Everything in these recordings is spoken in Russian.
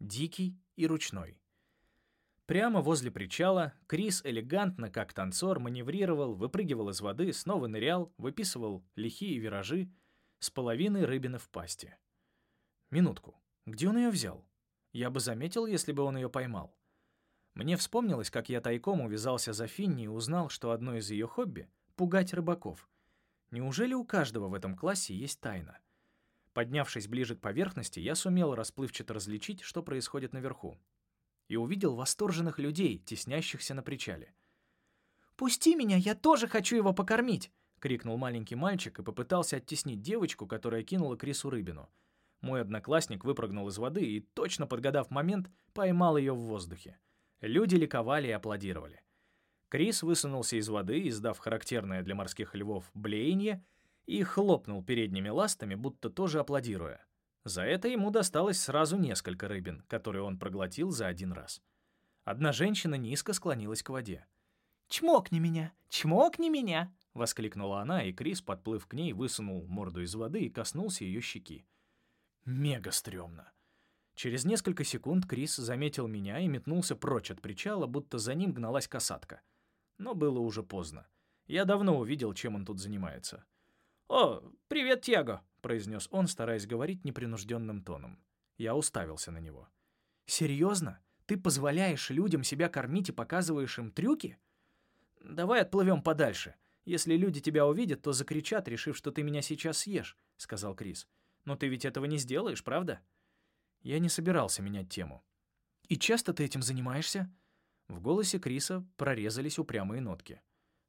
дикий и ручной. Прямо возле причала Крис элегантно, как танцор, маневрировал, выпрыгивал из воды, снова нырял, выписывал лихие виражи с половиной рыбины в пасти. Минутку. Где он ее взял? Я бы заметил, если бы он ее поймал. Мне вспомнилось, как я тайком увязался за Финни и узнал, что одно из ее хобби — пугать рыбаков. Неужели у каждого в этом классе есть тайна? Поднявшись ближе к поверхности, я сумел расплывчато различить, что происходит наверху и увидел восторженных людей, теснящихся на причале. «Пусти меня, я тоже хочу его покормить!» — крикнул маленький мальчик и попытался оттеснить девочку, которая кинула Крису рыбину. Мой одноклассник выпрыгнул из воды и, точно подгадав момент, поймал ее в воздухе. Люди ликовали и аплодировали. Крис высунулся из воды, издав характерное для морских львов блеяние, и хлопнул передними ластами, будто тоже аплодируя. За это ему досталось сразу несколько рыбин, которые он проглотил за один раз. Одна женщина низко склонилась к воде. «Чмокни меня! Чмокни меня!» — воскликнула она, и Крис, подплыв к ней, высунул морду из воды и коснулся ее щеки. Мега стрёмно. Через несколько секунд Крис заметил меня и метнулся прочь от причала, будто за ним гналась касатка. Но было уже поздно. Я давно увидел, чем он тут занимается. «О, привет, Тьяго!» — произнес он, стараясь говорить непринужденным тоном. Я уставился на него. «Серьезно? Ты позволяешь людям себя кормить и показываешь им трюки? Давай отплывем подальше. Если люди тебя увидят, то закричат, решив, что ты меня сейчас съешь», — сказал Крис. «Но ты ведь этого не сделаешь, правда?» Я не собирался менять тему. «И часто ты этим занимаешься?» В голосе Криса прорезались упрямые нотки.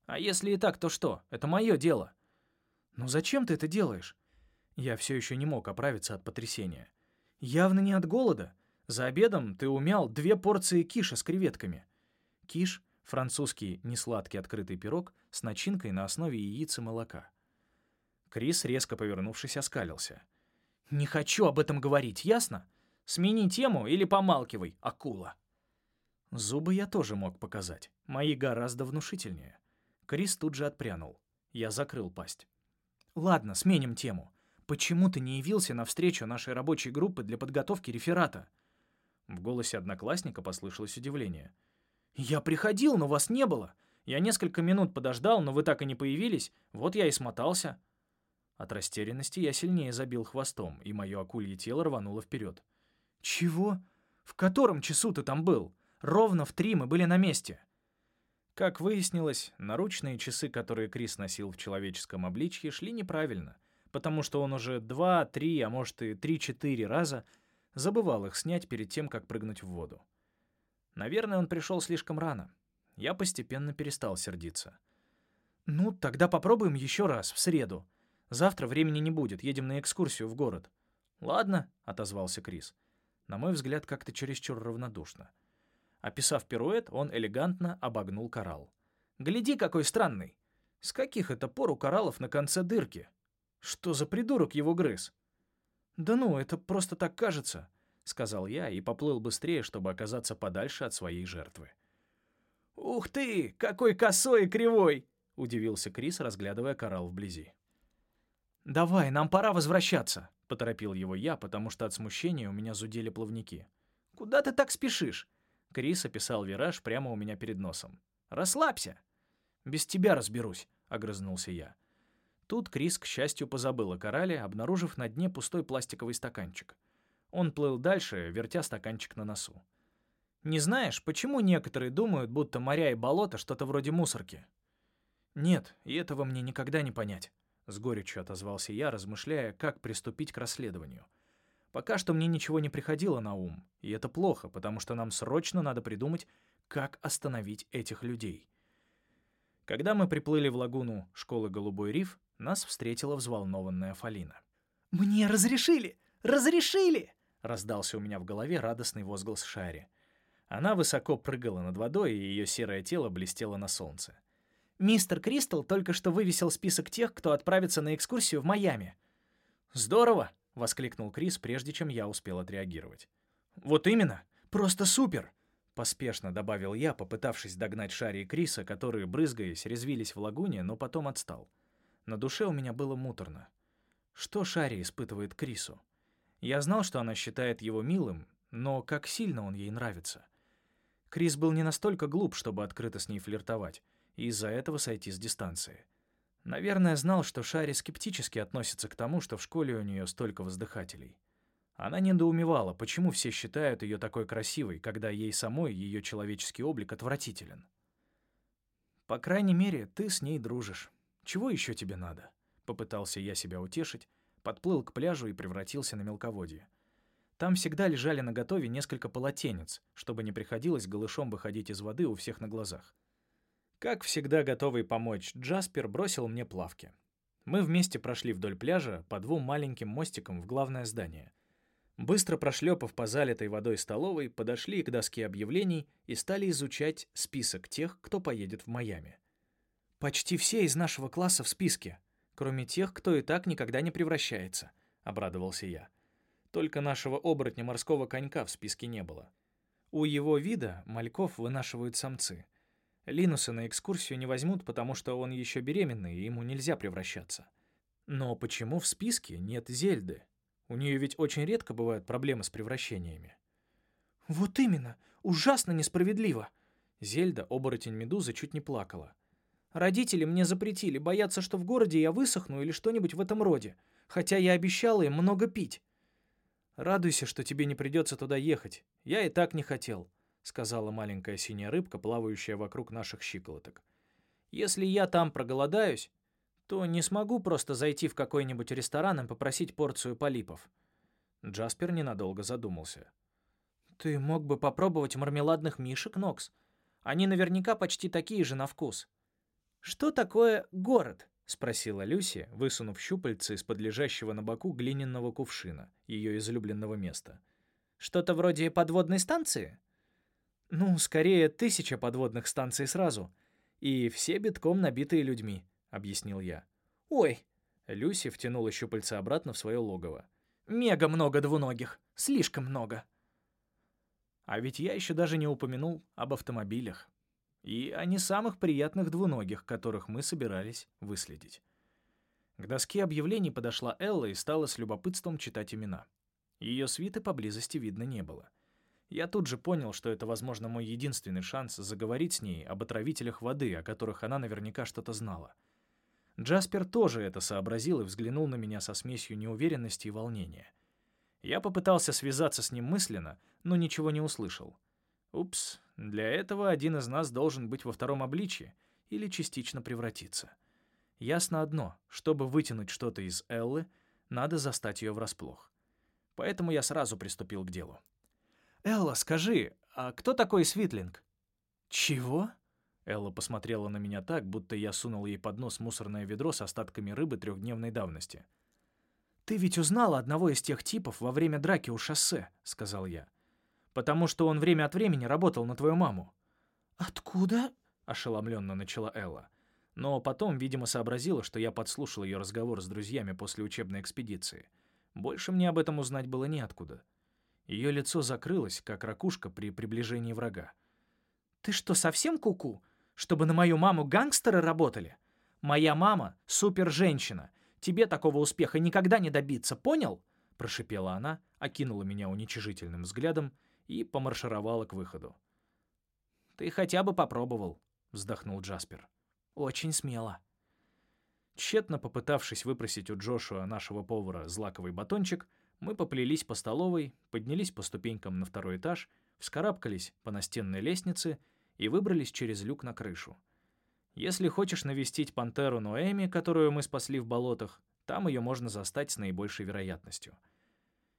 «А если и так, то что? Это мое дело». «Ну зачем ты это делаешь? Я все еще не мог оправиться от потрясения. Явно не от голода. За обедом ты умял две порции киша с креветками. Киш — французский несладкий открытый пирог с начинкой на основе яиц и молока. Крис, резко повернувшись, оскалился. «Не хочу об этом говорить, ясно? Смени тему или помалкивай, акула!» Зубы я тоже мог показать. Мои гораздо внушительнее. Крис тут же отпрянул. Я закрыл пасть. «Ладно, сменим тему. «Почему ты не явился на встречу нашей рабочей группы для подготовки реферата?» В голосе одноклассника послышалось удивление. «Я приходил, но вас не было. Я несколько минут подождал, но вы так и не появились. Вот я и смотался». От растерянности я сильнее забил хвостом, и мое акулье тело рвануло вперед. «Чего? В котором часу ты там был? Ровно в три мы были на месте». Как выяснилось, наручные часы, которые Крис носил в человеческом обличье, шли неправильно — потому что он уже два, три, а может и три-четыре раза забывал их снять перед тем, как прыгнуть в воду. Наверное, он пришел слишком рано. Я постепенно перестал сердиться. «Ну, тогда попробуем еще раз, в среду. Завтра времени не будет, едем на экскурсию в город». «Ладно», — отозвался Крис. На мой взгляд, как-то чересчур равнодушно. Описав пируэт, он элегантно обогнул коралл. «Гляди, какой странный! С каких это пор у кораллов на конце дырки?» Что за придурок его грыз? «Да ну, это просто так кажется», — сказал я и поплыл быстрее, чтобы оказаться подальше от своей жертвы. «Ух ты, какой косой и кривой!» — удивился Крис, разглядывая коралл вблизи. «Давай, нам пора возвращаться», — поторопил его я, потому что от смущения у меня зудели плавники. «Куда ты так спешишь?» Крис описал вираж прямо у меня перед носом. «Расслабься!» «Без тебя разберусь», — огрызнулся я. Тут Крис, к счастью, позабыл о корале, обнаружив на дне пустой пластиковый стаканчик. Он плыл дальше, вертя стаканчик на носу. «Не знаешь, почему некоторые думают, будто моря и болота что-то вроде мусорки?» «Нет, и этого мне никогда не понять», — с горечью отозвался я, размышляя, как приступить к расследованию. «Пока что мне ничего не приходило на ум, и это плохо, потому что нам срочно надо придумать, как остановить этих людей». Когда мы приплыли в лагуну школы «Голубой риф», нас встретила взволнованная Фалина. «Мне разрешили! Разрешили!» — раздался у меня в голове радостный возглас Шари. Она высоко прыгала над водой, и ее серое тело блестело на солнце. «Мистер Кристал только что вывесил список тех, кто отправится на экскурсию в Майами». «Здорово!» — воскликнул Крис, прежде чем я успел отреагировать. «Вот именно! Просто супер!» — поспешно добавил я, попытавшись догнать Шари и Криса, которые, брызгаясь, резвились в лагуне, но потом отстал. На душе у меня было муторно. Что Шари испытывает Крису? Я знал, что она считает его милым, Но как сильно он ей нравится. Крис был не настолько глуп, чтобы открыто с ней флиртовать, и из-за этого сойти с дистанции. Наверное, знал, что Шари скептически относится к тому, что в школе у нее столько воздыхателей. Она недоумевала, почему все считают ее такой красивой, когда ей самой ее человеческий облик отвратителен. «По крайней мере, ты с ней дружишь. Чего еще тебе надо?» Попытался я себя утешить, подплыл к пляжу и превратился на мелководье. Там всегда лежали на готове несколько полотенец, чтобы не приходилось голышом выходить из воды у всех на глазах. Как всегда готовый помочь, Джаспер бросил мне плавки. Мы вместе прошли вдоль пляжа по двум маленьким мостикам в главное здание. Быстро прошлепав по залитой водой столовой, подошли к доске объявлений и стали изучать список тех, кто поедет в Майами. «Почти все из нашего класса в списке, кроме тех, кто и так никогда не превращается», — обрадовался я. Только нашего оборотня морского конька в списке не было. У его вида мальков вынашивают самцы — Линуса на экскурсию не возьмут, потому что он еще беременный, и ему нельзя превращаться. Но почему в списке нет Зельды? У нее ведь очень редко бывают проблемы с превращениями. «Вот именно! Ужасно несправедливо!» Зельда, оборотень Медузы, чуть не плакала. «Родители мне запретили, боятся, что в городе я высохну или что-нибудь в этом роде, хотя я обещала им много пить». «Радуйся, что тебе не придется туда ехать. Я и так не хотел. — сказала маленькая синяя рыбка, плавающая вокруг наших щиколоток. «Если я там проголодаюсь, то не смогу просто зайти в какой-нибудь ресторан и попросить порцию полипов». Джаспер ненадолго задумался. «Ты мог бы попробовать мармеладных мишек, Нокс. Они наверняка почти такие же на вкус». «Что такое город?» — спросила Люси, высунув щупальце из-под лежащего на боку глиняного кувшина, ее излюбленного места. «Что-то вроде подводной станции?» Ну, скорее, тысяча подводных станций сразу. И все битком набитые людьми, объяснил я. Ой, Люси втянула щупальца обратно в свое логово. Мега много двуногих, слишком много. А ведь я еще даже не упомянул об автомобилях. И о не самых приятных двуногих, которых мы собирались выследить. К доске объявлений подошла Элла и стала с любопытством читать имена. Ее свиты поблизости видно не было. — я тут же понял, что это, возможно, мой единственный шанс заговорить с ней об отравителях воды, о которых она наверняка что-то знала. Джаспер тоже это сообразил и взглянул на меня со смесью неуверенности и волнения. Я попытался связаться с ним мысленно, но ничего не услышал. Упс, для этого один из нас должен быть во втором обличье или частично превратиться. Ясно одно, чтобы вытянуть что-то из Эллы, надо застать ее врасплох. Поэтому я сразу приступил к делу. «Элла, скажи, а кто такой Свитлинг?» «Чего?» Элла посмотрела на меня так, будто я сунул ей под нос мусорное ведро с остатками рыбы трехдневной давности. «Ты ведь узнала одного из тех типов во время драки у шоссе», — сказал я. «Потому что он время от времени работал на твою маму». «Откуда?» — ошеломленно начала Элла. Но потом, видимо, сообразила, что я подслушал ее разговор с друзьями после учебной экспедиции. Больше мне об этом узнать было неоткуда. Ее лицо закрылось, как ракушка при приближении врага. «Ты что, совсем куку? -ку? Чтобы на мою маму гангстеры работали? Моя мама — супер-женщина. Тебе такого успеха никогда не добиться, понял?» Прошипела она, окинула меня уничижительным взглядом и помаршировала к выходу. «Ты хотя бы попробовал», — вздохнул Джаспер. «Очень смело». Тщетно попытавшись выпросить у Джошуа, нашего повара, злаковый батончик, мы поплелись по столовой, поднялись по ступенькам на второй этаж, вскарабкались по настенной лестнице и выбрались через люк на крышу. Если хочешь навестить пантеру Ноэми, которую мы спасли в болотах, там ее можно застать с наибольшей вероятностью.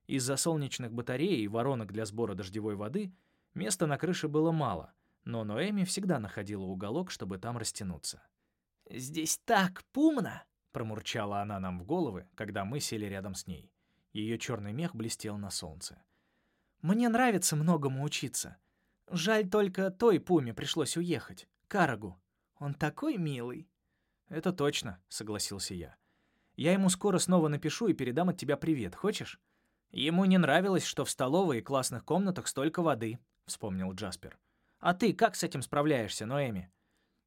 Из-за солнечных батарей и воронок для сбора дождевой воды места на крыше было мало, но Ноэми всегда находила уголок, чтобы там растянуться. «Здесь так пумно!» — промурчала она нам в головы, когда мы сели рядом с ней. Ее черный мех блестел на солнце. «Мне нравится многому учиться. Жаль только той Пуме пришлось уехать, Карагу. Он такой милый». «Это точно», — согласился я. «Я ему скоро снова напишу и передам от тебя привет. Хочешь?» «Ему не нравилось, что в столовой и классных комнатах столько воды», — вспомнил Джаспер. «А ты как с этим справляешься, Ноэми?»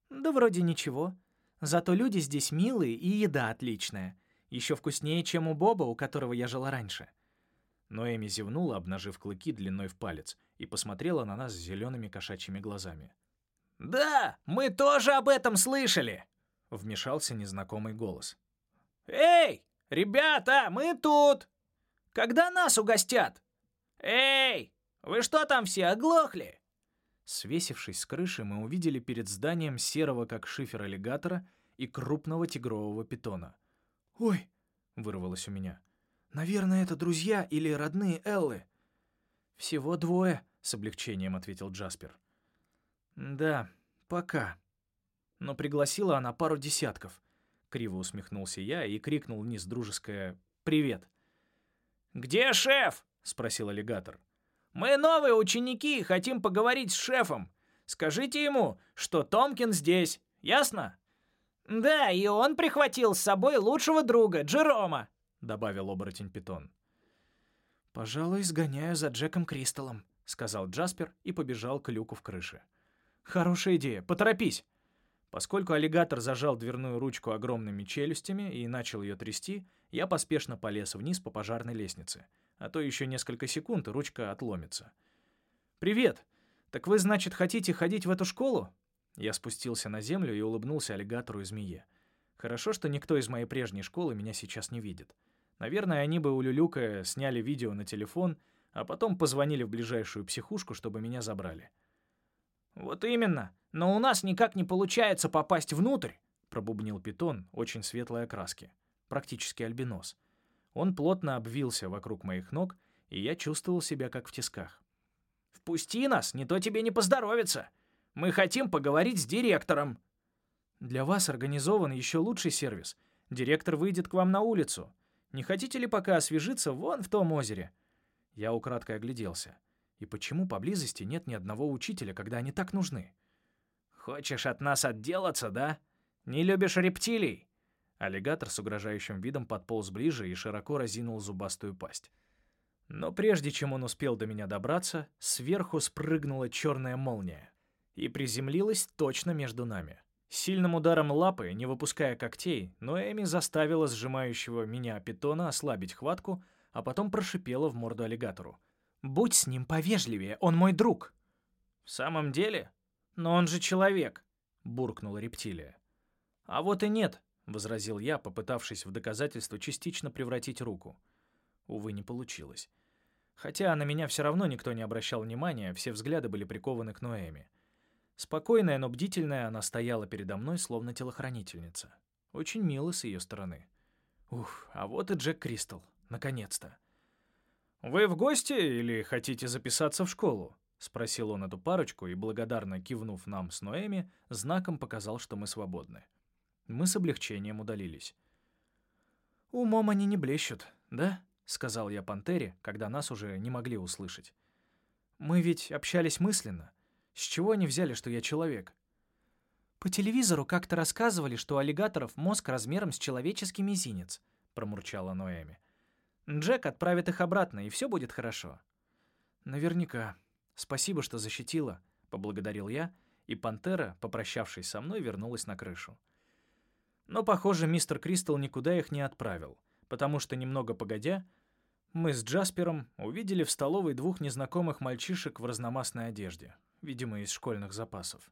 «Да вроде ничего. Зато люди здесь милые и еда отличная. Еще вкуснее, чем у Боба, у которого я жила раньше. Но Эми зевнула, обнажив клыки длиной в палец, и посмотрела на нас зелеными кошачьими глазами. «Да, мы тоже об этом слышали!» — вмешался незнакомый голос. «Эй, ребята, мы тут! Когда нас угостят? Эй, вы что там все оглохли?» Свесившись с крыши, мы увидели перед зданием серого, как шифер аллигатора, и крупного тигрового питона. «Ой!» — вырвалось у меня. «Наверное, это друзья или родные Эллы». «Всего двое», — с облегчением ответил Джаспер. «Да, пока. Но пригласила она пару десятков». Криво усмехнулся я и крикнул вниз дружеское «Привет». «Где шеф?» — спросил аллигатор. «Мы новые ученики и хотим поговорить с шефом. Скажите ему, что Томкин здесь, ясно?» «Да, и он прихватил с собой лучшего друга, Джерома», — добавил оборотень Питон. «Пожалуй, сгоняю за Джеком Кристаллом», — сказал Джаспер и побежал к люку в крыше. «Хорошая идея, поторопись!» Поскольку аллигатор зажал дверную ручку огромными челюстями и начал ее трясти, я поспешно полез вниз по пожарной лестнице, а то еще несколько секунд, и ручка отломится. «Привет! Так вы, значит, хотите ходить в эту школу?» Я спустился на землю и улыбнулся аллигатору и змее. Хорошо, что никто из моей прежней школы меня сейчас не видит. Наверное, они бы у Люлюка сняли видео на телефон, а потом позвонили в ближайшую психушку, чтобы меня забрали. «Вот именно. Но у нас никак не получается попасть внутрь», — пробубнил питон очень светлой окраски. Практически альбинос. Он плотно обвился вокруг моих ног, и я чувствовал себя как в тисках. «Впусти нас, не то тебе не поздоровится. Мы хотим поговорить с директором». «Для вас организован еще лучший сервис. Директор выйдет к вам на улицу. Не хотите ли пока освежиться вон в том озере?» Я украдкой огляделся. И почему поблизости нет ни одного учителя, когда они так нужны? «Хочешь от нас отделаться, да? Не любишь рептилий?» Аллигатор с угрожающим видом подполз ближе и широко разинул зубастую пасть. Но прежде чем он успел до меня добраться, сверху спрыгнула черная молния и приземлилась точно между нами. Сильным ударом лапы, не выпуская когтей, Ноэми заставила сжимающего меня питона ослабить хватку, а потом прошипела в морду аллигатору. «Будь с ним повежливее, он мой друг!» «В самом деле? Но он же человек!» — буркнула рептилия. «А вот и нет!» — возразил я, попытавшись в доказательство частично превратить руку. Увы, не получилось. Хотя на меня все равно никто не обращал внимания, все взгляды были прикованы к Ноэми. Спокойная, но бдительная, она стояла передо мной, словно телохранительница. Очень мило с ее стороны. Ух, а вот и Джек Кристал. Наконец-то. «Вы в гости или хотите записаться в школу?» — спросил он эту парочку и, благодарно кивнув нам с Ноэми, знаком показал, что мы свободны. Мы с облегчением удалились. «Умом они не блещут, да?» — сказал я Пантере, когда нас уже не могли услышать. «Мы ведь общались мысленно. С чего они взяли, что я человек?» «По телевизору как-то рассказывали, что у аллигаторов мозг размером с человеческий мизинец», — промурчала Ноэми. «Джек отправит их обратно, и все будет хорошо». «Наверняка. Спасибо, что защитила», — поблагодарил я, и пантера, попрощавшись со мной, вернулась на крышу. Но, похоже, мистер Кристал никуда их не отправил, потому что, немного погодя, мы с Джаспером увидели в столовой двух незнакомых мальчишек в разномастной одежде, видимо, из школьных запасов.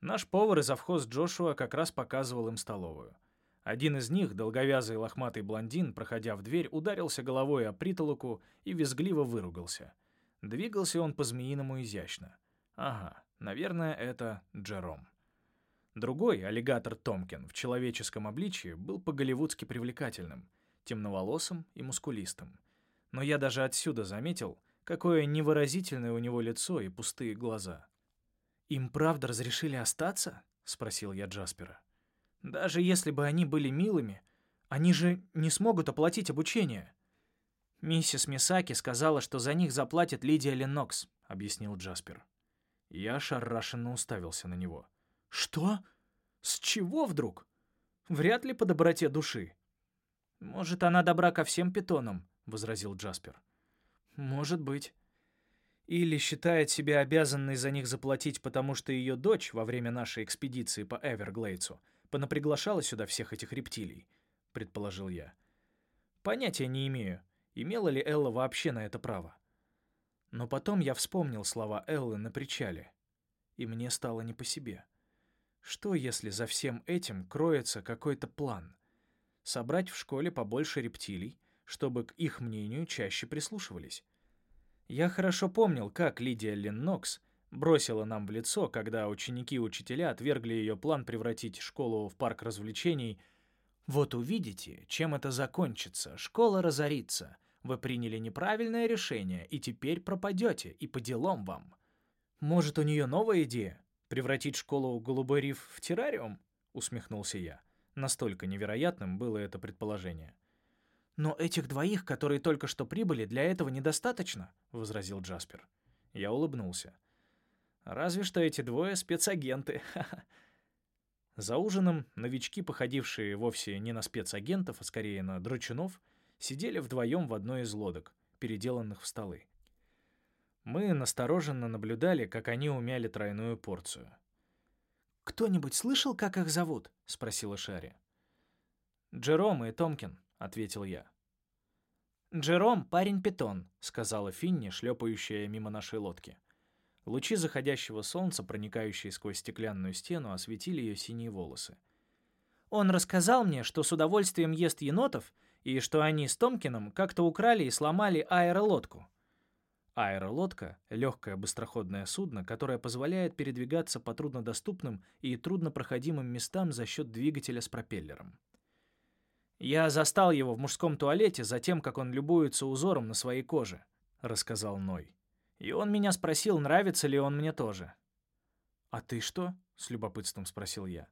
Наш повар и завхоз Джошуа как раз показывал им столовую. Один из них, долговязый лохматый блондин, проходя в дверь, ударился головой о притолоку и визгливо выругался. Двигался он по-змеиному изящно. Ага, наверное, это Джером. Другой, аллигатор Томкин, в человеческом обличье, был по-голливудски привлекательным, темноволосым и мускулистым. Но я даже отсюда заметил, какое невыразительное у него лицо и пустые глаза. «Им правда разрешили остаться?» — спросил я Джаспера. «Даже если бы они были милыми, они же не смогут оплатить обучение». «Миссис Мисаки сказала, что за них заплатит Лидия Ленокс», — объяснил Джаспер. Я ошарашенно уставился на него. «Что? С чего вдруг? Вряд ли по доброте души». «Может, она добра ко всем питонам», — возразил Джаспер. «Может быть. Или считает себя обязанной за них заплатить, потому что ее дочь во время нашей экспедиции по Эверглейдсу понаприглашала сюда всех этих рептилий», — предположил я. «Понятия не имею. имела ли Элла вообще на это право. Но потом я вспомнил слова Эллы на причале, и мне стало не по себе. Что, если за всем этим кроется какой-то план? Собрать в школе побольше рептилий, чтобы к их мнению чаще прислушивались. Я хорошо помнил, как Лидия Леннокс бросила нам в лицо, когда ученики учителя отвергли ее план превратить школу в парк развлечений. «Вот увидите, чем это закончится. Школа разорится. Вы приняли неправильное решение, и теперь пропадете, и по делам вам». «Может, у нее новая идея? Превратить школу Голубой риф в террариум?» — усмехнулся я. Настолько невероятным было это предположение. «Но этих двоих, которые только что прибыли, для этого недостаточно», — возразил Джаспер. Я улыбнулся. Разве что эти двое спецагенты. За ужином новички, походившие вовсе не на спецагентов, а скорее на драчунов, сидели вдвоем в одной из лодок, переделанных в столы. Мы настороженно наблюдали, как они умяли тройную порцию. «Кто-нибудь слышал, как их зовут?» — спросила Шари. «Джером и Томкин», — ответил я. «Джером — парень-питон», — сказала Финни, шлепающая мимо нашей лодки. Лучи заходящего солнца, проникающие сквозь стеклянную стену, осветили ее синие волосы. «Он рассказал мне, что с удовольствием ест енотов, и что они с Томкином как-то украли и сломали аэролодку». Аэролодка — легкое быстроходное судно, которое позволяет передвигаться по труднодоступным и труднопроходимым местам за счет двигателя с пропеллером. «Я застал его в мужском туалете за тем, как он любуется узором на своей коже», — рассказал Ной. И он меня спросил, нравится ли он мне тоже. «А ты что?» — с любопытством спросил я.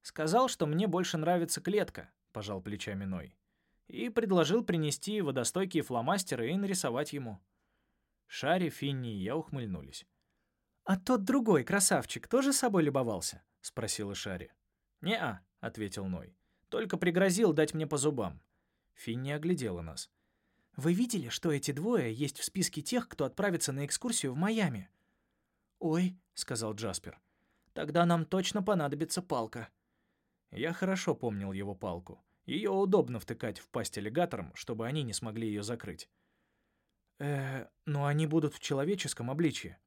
«Сказал, что мне больше нравится клетка», — пожал плечами Ной. И предложил принести водостойкие фломастеры и нарисовать ему. Шари, Финни и я ухмыльнулись. «А тот другой красавчик тоже собой любовался?» — спросила Шари. «Не-а», — ответил Ной. «Только пригрозил дать мне по зубам». Финни оглядела нас. Вы видели, что эти двое есть в списке тех, кто отправится на экскурсию в Майами?» «Ой», — сказал Джаспер, — «тогда нам точно понадобится палка». Я хорошо помнил его палку. Ее удобно втыкать в пасть аллигаторам, чтобы они не смогли ее закрыть. э но они будут в человеческом обличье».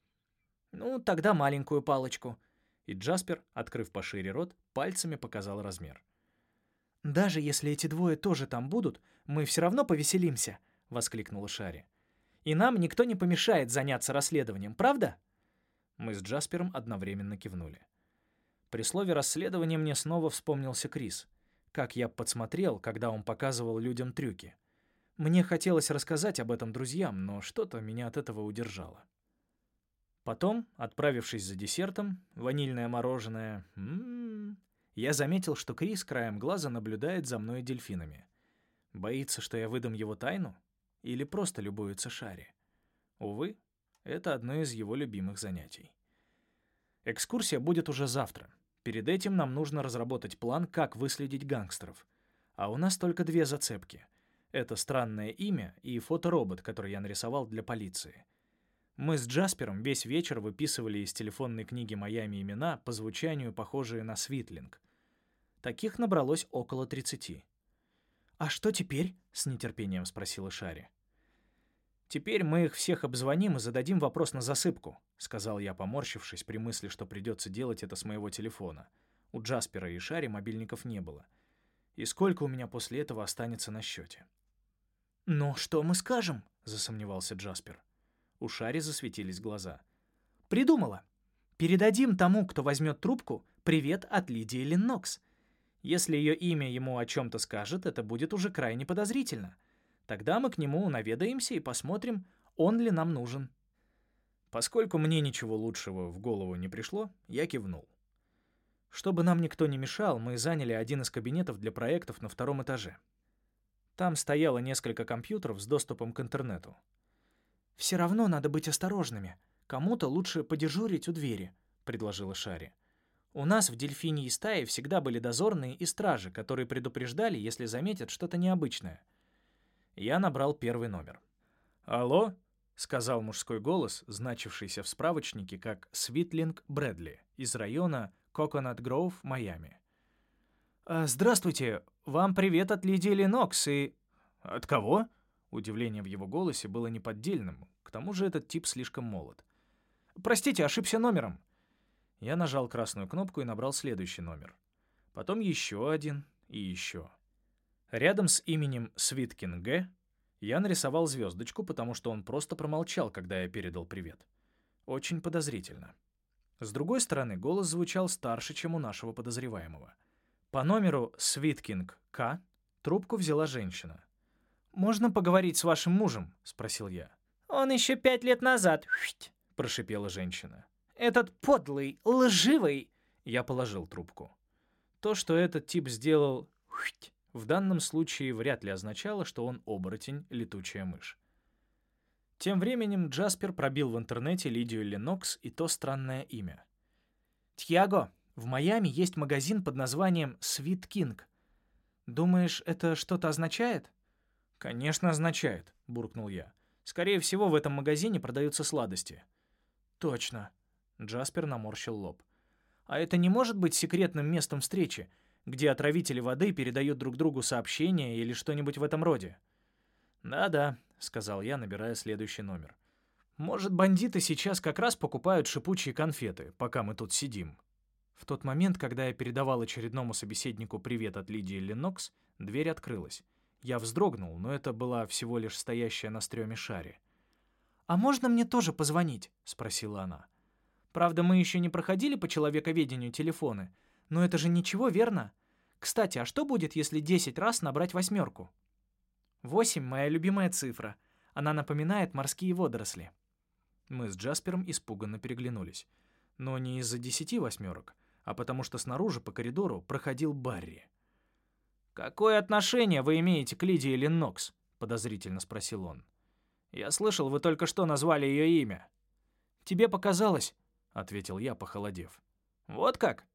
«Ну, тогда маленькую палочку». И Джаспер, открыв пошире рот, пальцами показал размер. «Даже если эти двое тоже там будут, мы все равно повеселимся», — воскликнула Шари. «И нам никто не помешает заняться расследованием, правда?» Мы с Джаспером одновременно кивнули. При слове «расследование» мне снова вспомнился Крис. Как я подсмотрел, когда он показывал людям трюки. Мне хотелось рассказать об этом друзьям, но что-то меня от этого удержало. Потом, отправившись за десертом, ванильное мороженое, м -м -м, я заметил, что Крис краем глаза наблюдает за мной дельфинами. Боится, что я выдам его тайну? или просто любуется Шари. Увы, это одно из его любимых занятий. Экскурсия будет уже завтра. Перед этим нам нужно разработать план, как выследить гангстеров. А у нас только две зацепки. Это странное имя и фоторобот, который я нарисовал для полиции. Мы с Джаспером весь вечер выписывали из телефонной книги Майами имена по звучанию, похожие на Свитлинг. Таких набралось около 30. «А что теперь?» — с нетерпением спросила Шари. «Теперь мы их всех обзвоним и зададим вопрос на засыпку», — сказал я, поморщившись при мысли, что придется делать это с моего телефона. У Джаспера и Шари мобильников не было. И сколько у меня после этого останется на счете? «Ну, что мы скажем?» — засомневался Джаспер. У Шари засветились глаза. «Придумала. Передадим тому, кто возьмет трубку, привет от Лидии Леннокс. Если ее имя ему о чем-то скажет, это будет уже крайне подозрительно. Тогда мы к нему наведаемся и посмотрим, он ли нам нужен. Поскольку мне ничего лучшего в голову не пришло, я кивнул. Чтобы нам никто не мешал, мы заняли один из кабинетов для проектов на втором этаже. Там стояло несколько компьютеров с доступом к интернету. «Все равно надо быть осторожными. Кому-то лучше подежурить у двери», — предложила Шари. «У нас в дельфинии стае всегда были дозорные и стражи, которые предупреждали, если заметят что-то необычное. Я набрал первый номер. «Алло?» — сказал мужской голос, значившийся в справочнике как «Свитлинг Брэдли» из района Коконат Гроув, Майами. «Здравствуйте. Вам привет от Лидии Ленокс и...» «От кого?» — Удивление в его голосе было неподдельным, к тому же этот тип слишком молод. «Простите, ошибся номером». Я нажал красную кнопку и набрал следующий номер. Потом еще один и еще. Рядом с именем Свиткин Г я нарисовал звездочку, потому что он просто промолчал, когда я передал привет. Очень подозрительно. С другой стороны, голос звучал старше, чем у нашего подозреваемого. По номеру Свиткинг К трубку взяла женщина. «Можно поговорить с вашим мужем?» — спросил я. «Он еще пять лет назад», — прошипела женщина. «Этот подлый, лживый...» Я положил трубку. То, что этот тип сделал в данном случае вряд ли означало, что он оборотень, летучая мышь. Тем временем Джаспер пробил в интернете Лидию Ленокс и то странное имя. «Тьяго, в Майами есть магазин под названием Sweet King. Думаешь, это что-то означает?» «Конечно, означает», — буркнул я. «Скорее всего, в этом магазине продаются сладости». «Точно», — Джаспер наморщил лоб. «А это не может быть секретным местом встречи, где отравители воды передают друг другу сообщения или что-нибудь в этом роде?» «Да-да», — сказал я, набирая следующий номер. «Может, бандиты сейчас как раз покупают шипучие конфеты, пока мы тут сидим». В тот момент, когда я передавал очередному собеседнику привет от Лидии Ленокс, дверь открылась. Я вздрогнул, но это была всего лишь стоящая на стреме шаре. «А можно мне тоже позвонить?» — спросила она. «Правда, мы еще не проходили по человековедению телефоны, но это же ничего, верно? Кстати, а что будет, если 10 раз набрать восьмерку?» «Восемь — моя любимая цифра. Она напоминает морские водоросли». Мы с Джаспером испуганно переглянулись. Но не из-за десяти восьмерок, а потому что снаружи по коридору проходил Барри. «Какое отношение вы имеете к Лидии Леннокс?» — подозрительно спросил он. «Я слышал, вы только что назвали ее имя». «Тебе показалось», — ответил я, похолодев. «Вот как?»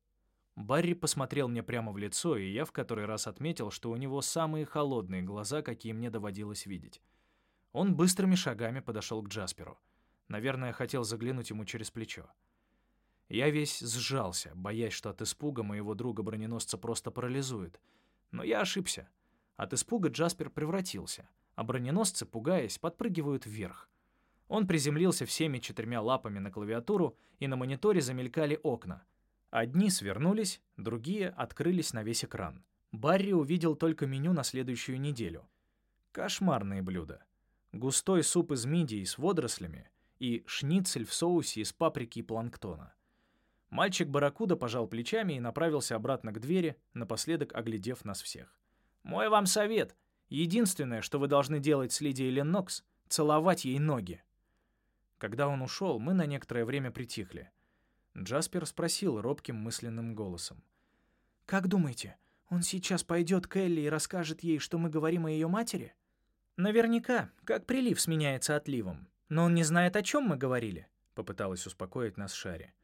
Барри посмотрел мне прямо в лицо, и я в который раз отметил, что у него самые холодные глаза, какие мне доводилось видеть. Он быстрыми шагами подошел к Джасперу. Наверное, хотел заглянуть ему через плечо. Я весь сжался, боясь, что от испуга моего друга-броненосца просто парализует — но я ошибся. От испуга Джаспер превратился, а броненосцы, пугаясь, подпрыгивают вверх. Он приземлился всеми четырьмя лапами на клавиатуру, и на мониторе замелькали окна. Одни свернулись, другие открылись на весь экран. Барри увидел только меню на следующую неделю. Кошмарные блюда. Густой суп из мидий с водорослями и шницель в соусе из паприки и планктона. Мальчик-барракуда пожал плечами и направился обратно к двери, напоследок оглядев нас всех. «Мой вам совет. Единственное, что вы должны делать с Лидией Леннокс — целовать ей ноги». Когда он ушел, мы на некоторое время притихли. Джаспер спросил робким мысленным голосом. «Как думаете, он сейчас пойдет к Элли и расскажет ей, что мы говорим о ее матери?» «Наверняка, как прилив сменяется отливом. Но он не знает, о чем мы говорили», — попыталась успокоить нас Шарри.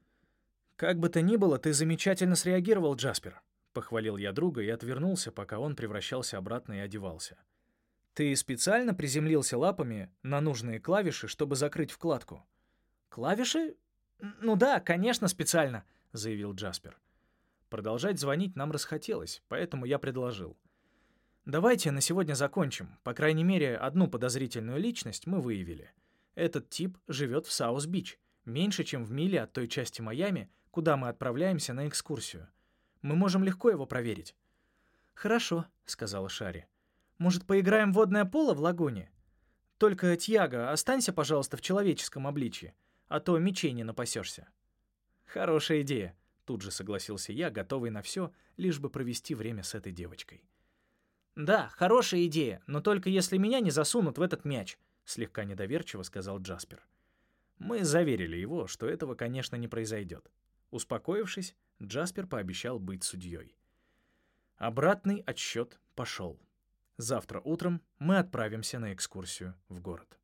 «Как бы то ни было, ты замечательно среагировал, Джаспер», — похвалил я друга и отвернулся, пока он превращался обратно и одевался. «Ты специально приземлился лапами на нужные клавиши, чтобы закрыть вкладку?» «Клавиши? Ну да, конечно, специально», — заявил Джаспер. Продолжать звонить нам расхотелось, поэтому я предложил. «Давайте на сегодня закончим. По крайней мере, одну подозрительную личность мы выявили. Этот тип живет в Саус-Бич, меньше, чем в миле от той части Майами, куда мы отправляемся на экскурсию. Мы можем легко его проверить». «Хорошо», — сказала Шари. «Может, поиграем в водное поло в лагуне? Только, Тьяго, останься, пожалуйста, в человеческом обличье, а то мечей не напасешься». «Хорошая идея», — тут же согласился я, готовый на все, лишь бы провести время с этой девочкой. «Да, хорошая идея, но только если меня не засунут в этот мяч», — слегка недоверчиво сказал Джаспер. Мы заверили его, что этого, конечно, не произойдет. Успокоившись, Джаспер пообещал быть судьей. Обратный отсчет пошел. Завтра утром мы отправимся на экскурсию в город.